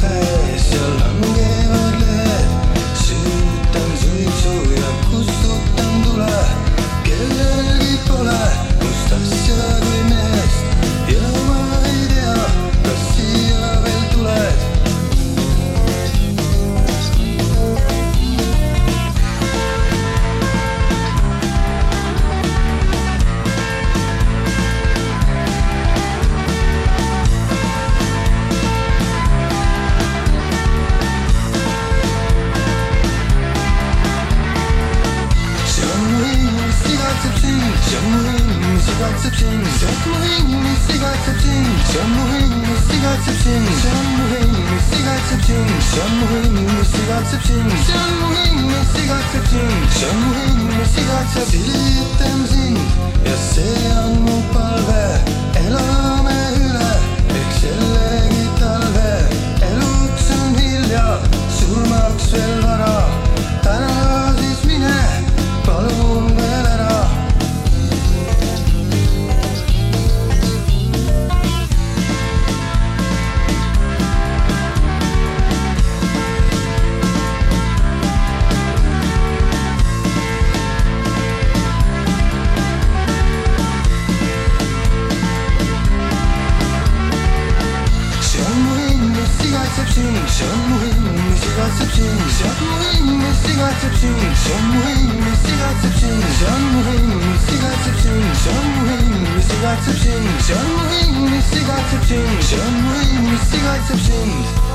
cause your love exception, Samuhin is the exception, Samuhin is the exception, Samuhin is the exception, Samuhin is the exception, Samuhin is the exception, Samuhin is the exception, Samuhin is the exception, Samuhin is the exception, Sen mühim, sigat sepsin Sen mühim, sigat sepsin